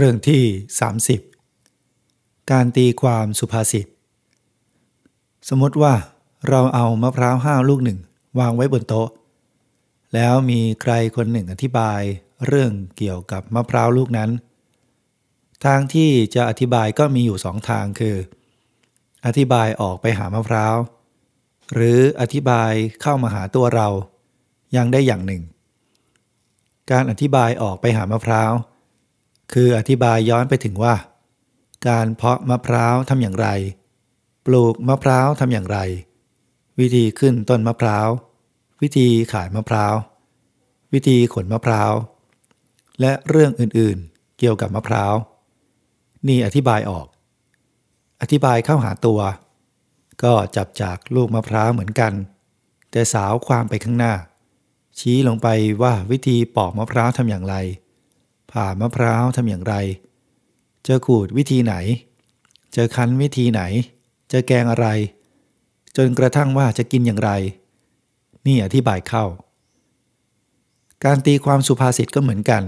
เรื่องที่ 30 การตีความสุภาษิต สมมติว่าเราเอามะพร้าวห้าลูกหนึ่งวางไว้บนโต๊ะ แล้วมีใครคนหนึ่งอธิบายเรื่องเกี่ยวกับมะพร้าวลูกนั้น ทางที่จะอธิบายก็มีอยู่สองทางคือ อธิบายออกไปหามะพร้าว หรืออธิบายเข้ามาหาตัวเรา ยังได้อย่างหนึ่ง การอธิบายออกไปหามะพร้าว คืออธิบายย้อนไปถึงว่า การเพาะมะพร้าวทำอย่างไร ปลูกมะพร้าวทำอย่างไร วิธีขึ้นต้นมะพร้าว วิธีขายมะพร้าว วิธีขนมะพร้าว และเรื่องอื่นๆ เกี่ยวกับมะพร้าว นี่อธิบายออก อธิบายเข้าหาตัว ก็จับจากลูกมะพร้าวเหมือนกัน แต่สาวความไปข้างหน้า ชี้ลงไปว่าวิธีปอกมะพร้าวทำอย่างไร ผ่ามะพร้าวทำอย่างไร จะขูดวิธีไหน จะคั้นวิธีไหน จะแกงอะไร จนกระทั่งว่าจะกินอย่างไร นี่อธิบายเข้า การตีความสุภาษิตก็เหมือนกัน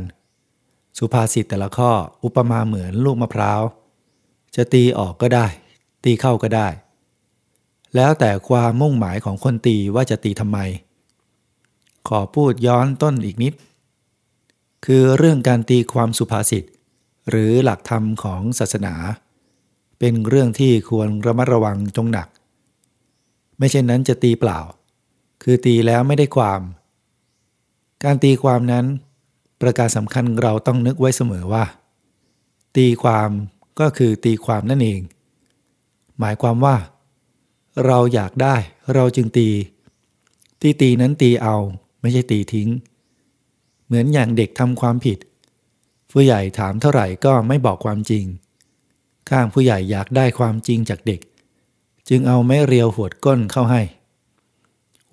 สุภาษิตแต่ละข้ออุปมาเหมือนลูกมะพร้าว จะตีออกก็ได้ ตีเข้าก็ได้ แล้วแต่ความมุ่งหมายของคนตีว่าจะตีทำไม ขอพูดย้อนต้นอีกนิด คือเรื่องการตีความสุภาษิต หรือหลักธรรมของศาสนา เป็นเรื่องที่ควรระมัดระวังจงหนัก ไม่เช่นนั้นจะตีเปล่า คือตีแล้วไม่ได้ความ การตีความนั้น ประการสำคัญเราต้องนึกไว้เสมอว่า ตีความก็คือตีความนั่นเอง หมายความว่า เราอยากได้เราจึงตี ที่ตีนั้นตีเอาไม่ใช่ตีทิ้ง เหมือนอย่างเด็กทำความผิด ผู้ใหญ่ถามเท่าไหร่ก็ไม่บอกความจริง ข้างผู้ใหญ่อยากได้ความจริงจากเด็ก จึงเอาไม้เรียวหวดก้นเข้าให้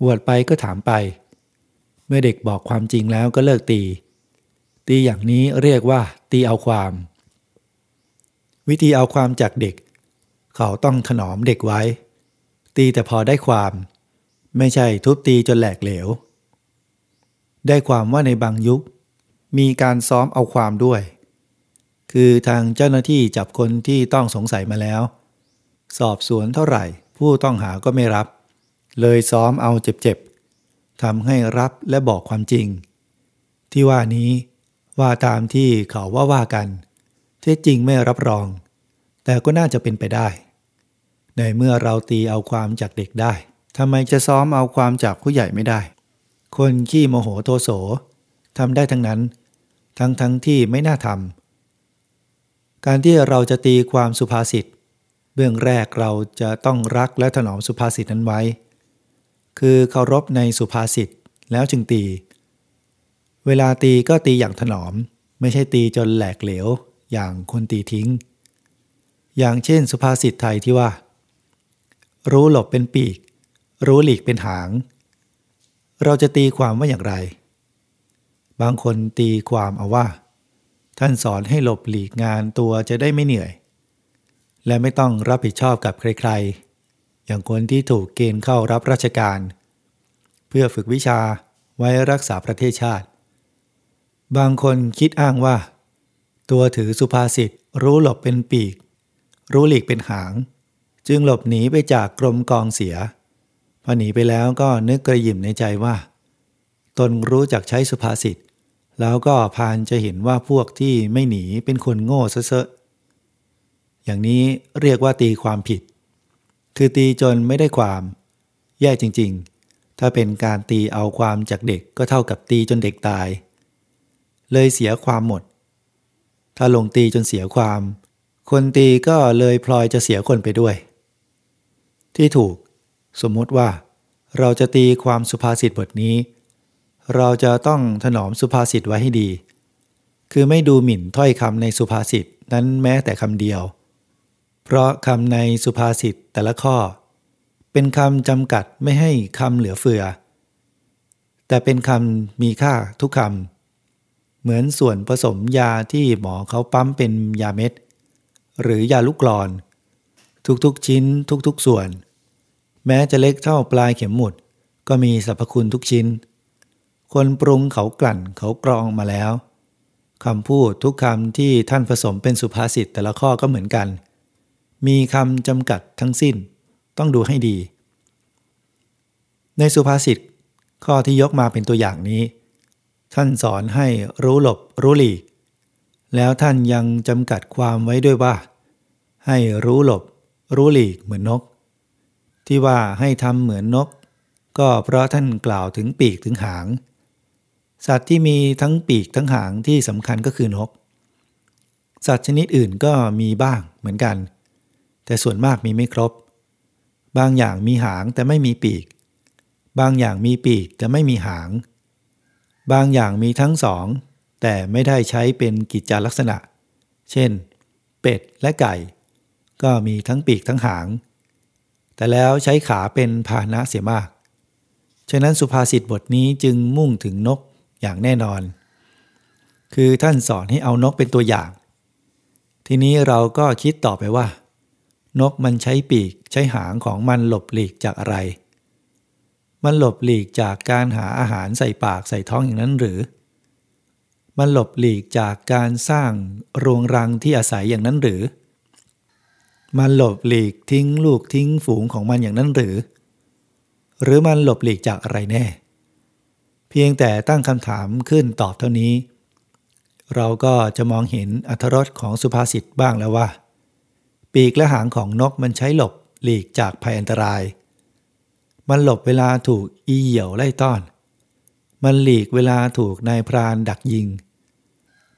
หวดไปก็ถามไป เมื่อเด็กบอกความจริงแล้วก็เลิกตี ตีอย่างนี้เรียกว่า ตีเอาความ วิธีเอาความจากเด็ก เขาต้องถนอมเด็กไว้ ตีแต่พอได้ความ ไม่ใช่ทุบตีจนแหลกเหลว ได้ความว่าในบางยุค มีการซ้อมเอาความด้วย คือทางเจ้าหน้าที่จับคนที่ต้องสงสัยมาแล้ว สอบสวนเท่าไหร่ ผู้ต้องหาก็ไม่รับ เลยซ้อมเอาเจ็บๆทำให้รับและบอกความจริง ที่ว่านี้ว่าตามที่เขาว่าว่ากัน เท็จจริงไม่รับรอง แต่ก็น่าจะเป็นไปได้ ในเมื่อเราตีเอาความจากเด็กได้ทำไมจะซ้อมเอาความจากผู้ใหญ่ไม่ได้ คนขี้โมโหโทโสทำได้ทั้งนั้น ทั้งทั้งที่ไม่น่าทำการที่เราจะตีความสุภาษิต เบื้องแรกเราจะต้องรักและถนอมสุภาษิตนั้นไว้ คือเคารพในสุภาษิตแล้วจึงตี เวลาตีก็ตีอย่างถนอม ไม่ใช่ตีจนแหลกเหลว อย่างคนตีทิ้ง อย่างเช่นสุภาษิตไทยที่ว่า รู้หลบเป็นปีก รู้หลีกเป็นหาง เราจะตีความว่าอย่างไร บางคนตีความเอาว่า ท่านสอนให้หลบหลีกงานตัวจะได้ไม่เหนื่อย และไม่ต้องรับผิดชอบกับใครๆ อย่างคนที่ถูกเกณฑ์เข้ารับราชการ เพื่อฝึกวิชาไว้รักษาประเทศชาติ บางคนคิดอ้างว่า ตัวถือสุภาษิตรู้หลบเป็นปีก รู้หลีกเป็นหาง จึงหลบหนีไปจากกรมกองเสีย อหนีไปแล้วก็นึกกระยิมในใจว่า ตนรู้จักใช้สุภาษิต แล้วก็พานจะเห็นว่าพวกที่ไม่หนีเป็นคนโง่เซอะอย่างนี้เรียกว่าตีความผิด คือตีจนไม่ได้ความ แย่จริงๆ ถ้าเป็นการตีเอาความจากเด็กก็เท่ากับตีจนเด็กตาย เลยเสียความหมด ถ้าลงตีจนเสียความ คนตีก็เลยพลอยจะเสียคนไปด้วย ที่ถูก สมมติว่า เราจะตีความสุภาษิตบทนี้ เราจะต้องถนอมสุภาษิตไว้ให้ดี คือไม่ดูหมิ่นถ้อยคำในสุภาษิตนั้นแม้แต่คำเดียว เพราะคำในสุภาษิตแต่ละข้อ เป็นคำจำกัดไม่ให้คำเหลือเฟือ แต่เป็นคำมีค่าทุกคำเหมือนส่วนผสมยาที่หมอเขาปั๊มเป็นยาเม็ด หรือยาลูกกรอน ทุกๆชิ้นทุกๆส่วน แม้จะเล็กเท่าปลายเข็มหมุด ก็มีสรรพคุณทุกชิ้น คนปรุงเขากลั่นเขากรองมาแล้วคำพูดทุกคำที่ท่านผสมเป็นสุภาษิตแต่ละข้อก็เหมือนกัน มีคำจำกัดทั้งสิ้น ต้องดูให้ดี ในสุภาษิตข้อที่ยกมาเป็นตัวอย่างนี้ ท่านสอนให้รู้หลบรู้หลีก แล้วท่านยังจำกัดความไว้ด้วยว่า ให้รู้หลบ รู้หลีกเหมือนนก ที่ว่าให้ทำเหมือนนก ก็เพราะท่านกล่าวถึงปีกถึงหาง สัตว์ที่มีทั้งปีกทั้งหางที่สำคัญก็คือนก สัตว์ชนิดอื่นก็มีบ้างเหมือนกัน แต่ส่วนมากมีไม่ครบ บางอย่างมีหางแต่ไม่มีปีก บางอย่างมีปีกแต่ไม่มีหาง บางอย่างมีทั้งสองแต่ไม่ได้ใช้เป็นกิจจลักษณะ เช่น เป็ดและไก่ ก็มีทั้งปีกทั้งหาง แต่แล้วใช้ขาเป็นพาหนะเสียมาก ฉะนั้นสุภาษิตบทนี้จึงมุ่งถึงนกอย่างแน่นอน คือท่านสอนให้เอานกเป็นตัวอย่าง ทีนี้เราก็คิดต่อไปว่า นกมันใช้ปีกใช้หางของมันหลบหลีกจากอะไร มันหลบหลีกจากการหาอาหารใส่ปากใส่ท้องอย่างนั้นหรือ มันหลบหลีกจากการสร้างโรงรังที่อาศัยอย่างนั้นหรือ มันหลบหลีกทิ้งลูกทิ้งฝูงของมันอย่างนั้นหรือ หรือมันหลบหลีกจากอะไรแน่ เพียงแต่ตั้งคำถามขึ้นตอบเท่านี้ เราก็จะมองเห็นอัธรสของสุภาษิตบ้างแล้วว่า ปีกและหางของนกมันใช้หลบหลีกจากภัยอันตราย มันหลบเวลาถูกอีเหี่ยวไล่ต้อน มันหลีกเวลาถูกนายพรานดักยิง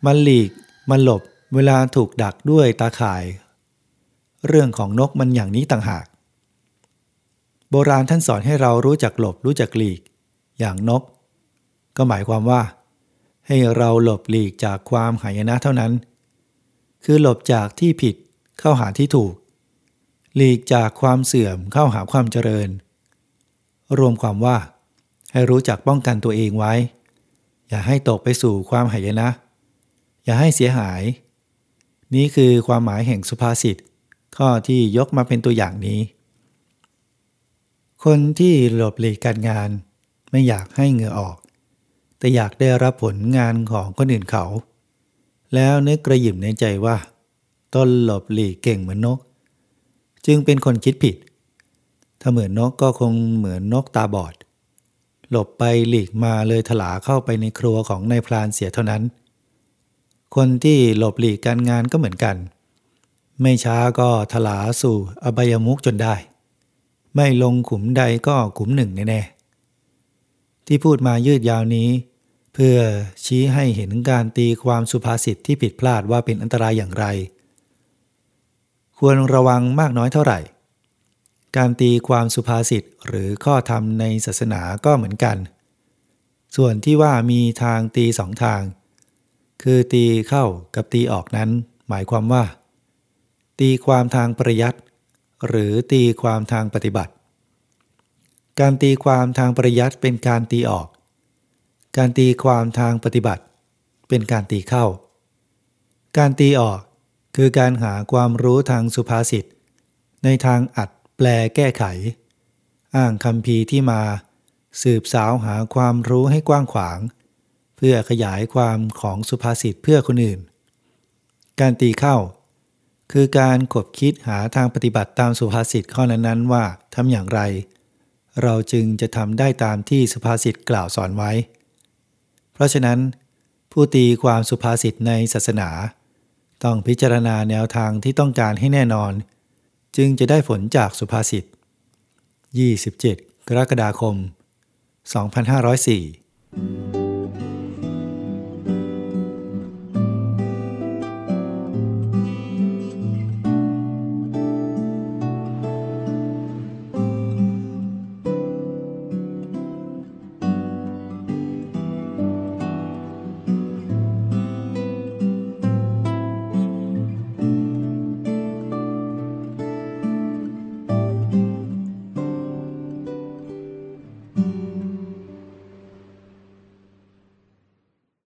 มันหลีกมันหลบเวลาถูกดักด้วยตาข่าย เรื่องของนกมันอย่างนี้ต่างหาก โบราณท่านสอนให้เรารู้จักหลบรู้จักหลีก อย่างนก ก็หมายความว่า ให้เราหลบหลีกจากความหายนะเท่านั้น คือหลบจากที่ผิดเข้าหาที่ถูก หลีกจากความเสื่อมเข้าหาความเจริญ รวมความว่า ให้รู้จักป้องกันตัวเองไว้ อย่าให้ตกไปสู่ความหายนะ อย่าให้เสียหาย นี้คือความหมายแห่งสุภาษิต ข้อที่ยกมาเป็นตัวอย่างนี้ คนที่หลบหลีกการงาน ไม่อยากให้เหงื่อออก แต่อยากได้รับผลงานของคนอื่นเขา แล้วนึกกระยิมในใจว่า ต้นหลบหลีกเก่งเหมือนนก จึงเป็นคนคิดผิด ถ้าเหมือนนกก็คงเหมือนนกตาบอด หลบไปหลีกมาเลยถลาเข้าไปในครัวของนายพลานเสียเท่านั้น คนที่หลบหลีกการงานก็เหมือนกัน ไม่ช้าก็ถลาสู่อบายมุกจนได้ ไม่ลงขุมใดก็ขุมหนึ่งแน่ๆที่พูดมายืดยาวนี้ เพื่อชี้ให้เห็นการตีความสุภาษิตที่ผิดพลาดว่าเป็นอันตรายอย่างไร ควรระวังมากน้อยเท่าไหร่ การตีความสุภาษิตหรือข้อธรรมในศาสนาก็เหมือนกัน ส่วนที่ว่ามีทางตีสองทาง คือตีเข้ากับตีออกนั้น หมายความว่า ตีความทางประยัดหรือตีความทางปฏิบัติ การตีความทางประยัดเป็นการตีออก การตีความทางปฏิบัติ เป็นการตีเข้า การตีออกคือการหาความรู้ทางสุภาษิตในทางอัดแปลแก้ไข อ้างคำพีที่มา สืบสาวหาความรู้ให้กว้างขวาง เพื่อขยายความของสุภาษิตเพื่อคนอื่น การตีเข้า คือการขบคิดหาทางปฏิบัติตามสุภาษิตข้อนั้นๆว่าทำอย่างไร เราจึงจะทำได้ตามที่สุภาษิตกล่าวสอนไว้ เพราะฉะนั้น ผู้ตีความสุภาษิตในศาสนา ต้องพิจารณาแนวทางที่ต้องการให้แน่นอน จึงจะได้ผลจากสุภาษิต 27 กรกฎาคม 2504